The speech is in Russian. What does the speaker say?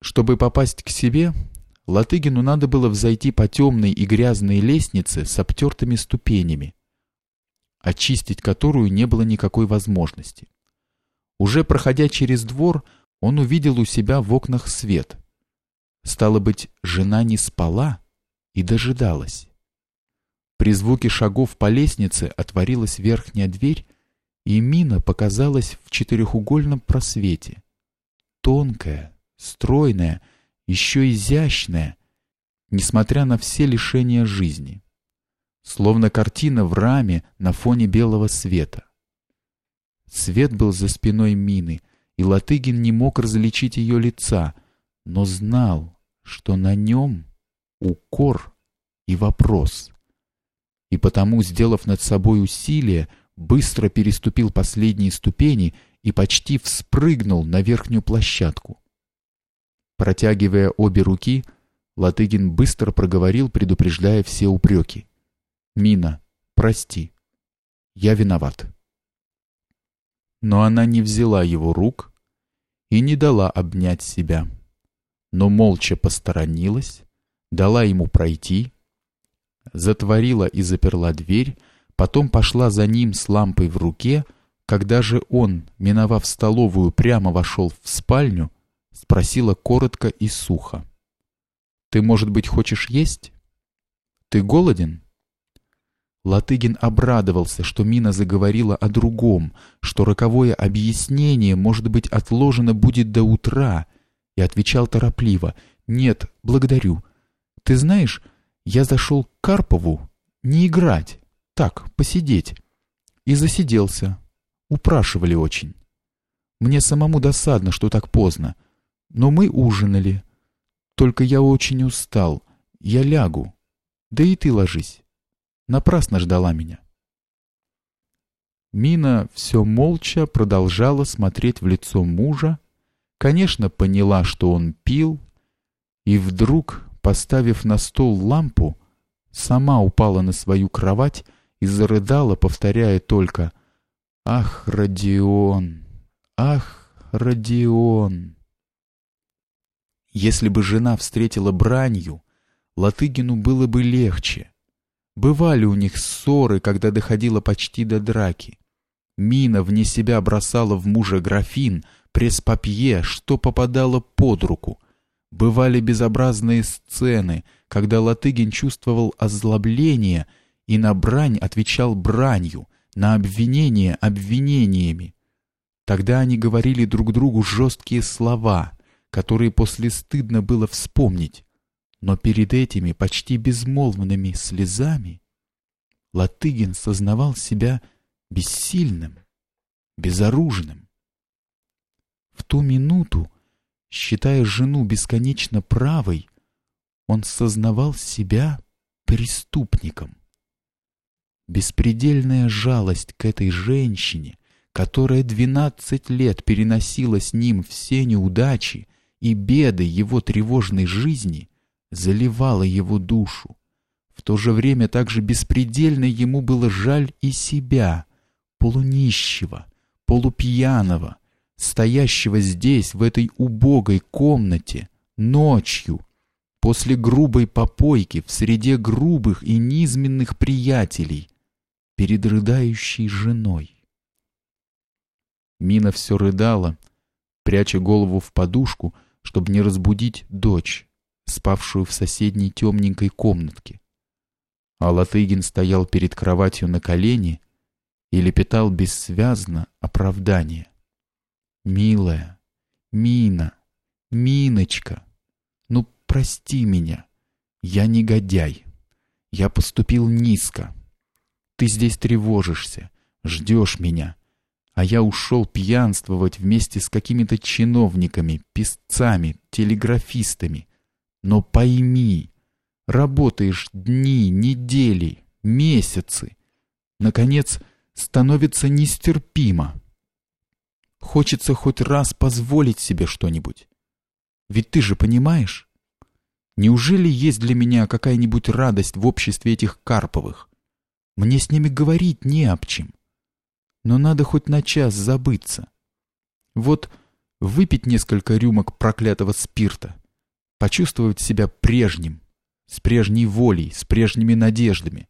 Чтобы попасть к себе, Латыгину надо было взойти по темной и грязной лестнице с обтертыми ступенями, очистить которую не было никакой возможности. Уже проходя через двор, он увидел у себя в окнах свет. Стало быть, жена не спала и дожидалась. При звуке шагов по лестнице отворилась верхняя дверь, и Мина показалась в четырехугольном просвете. Тонкая, стройная, еще изящная, несмотря на все лишения жизни. Словно картина в раме на фоне белого света. Свет был за спиной Мины, и Латыгин не мог различить ее лица, но знал, что на нем укор и вопрос. И потому, сделав над собой усилие, быстро переступил последние ступени и почти вспрыгнул на верхнюю площадку. Протягивая обе руки, Латыгин быстро проговорил, предупреждая все упреки. «Мина, прости. Я виноват». Но она не взяла его рук и не дала обнять себя, но молча посторонилась, дала ему пройти, затворила и заперла дверь, потом пошла за ним с лампой в руке, когда же он, миновав столовую, прямо вошел в спальню, спросила коротко и сухо. «Ты, может быть, хочешь есть? Ты голоден?» Латыгин обрадовался, что Мина заговорила о другом, что роковое объяснение, может быть, отложено будет до утра, и отвечал торопливо. «Нет, благодарю. Ты знаешь, я зашел к Карпову не играть, так, посидеть. И засиделся. Упрашивали очень. Мне самому досадно, что так поздно. Но мы ужинали. Только я очень устал. Я лягу. Да и ты ложись. Напрасно ждала меня. Мина все молча продолжала смотреть в лицо мужа, конечно, поняла, что он пил, и вдруг, поставив на стол лампу, сама упала на свою кровать и зарыдала, повторяя только «Ах, Родион! Ах, Родион!» Если бы жена встретила бранью, Латыгину было бы легче. Бывали у них ссоры, когда доходило почти до драки. Мина вне себя бросала в мужа графин, пресс-папье, что попадало под руку. Бывали безобразные сцены, когда Латыгин чувствовал озлобление и на брань отвечал бранью, на обвинение обвинениями. Тогда они говорили друг другу жесткие слова — которые после стыдно было вспомнить, но перед этими почти безмолвными слезами Латыгин сознавал себя бессильным, безоружным. В ту минуту, считая жену бесконечно правой, он сознавал себя преступником. Беспредельная жалость к этой женщине, которая двенадцать лет переносила с ним все неудачи, и беды его тревожной жизни заливала его душу. В то же время также беспредельно ему было жаль и себя, полунищего, полупьяного, стоящего здесь, в этой убогой комнате, ночью, после грубой попойки в среде грубых и низменных приятелей, перед рыдающей женой. Мина все рыдала, пряча голову в подушку, чтобы не разбудить дочь, спавшую в соседней темненькой комнатке. А Латыгин стоял перед кроватью на колени и лепетал бессвязно оправдание. «Милая, Мина, Миночка, ну прости меня, я негодяй, я поступил низко. Ты здесь тревожишься, ждешь меня, а я ушел пьянствовать вместе с какими-то чиновниками, писцами, телеграфистами. Но пойми, работаешь дни, недели, месяцы. Наконец, становится нестерпимо. Хочется хоть раз позволить себе что-нибудь. Ведь ты же понимаешь? Неужели есть для меня какая-нибудь радость в обществе этих Карповых? Мне с ними говорить не об чем но надо хоть на час забыться. Вот выпить несколько рюмок проклятого спирта, почувствовать себя прежним, с прежней волей, с прежними надеждами,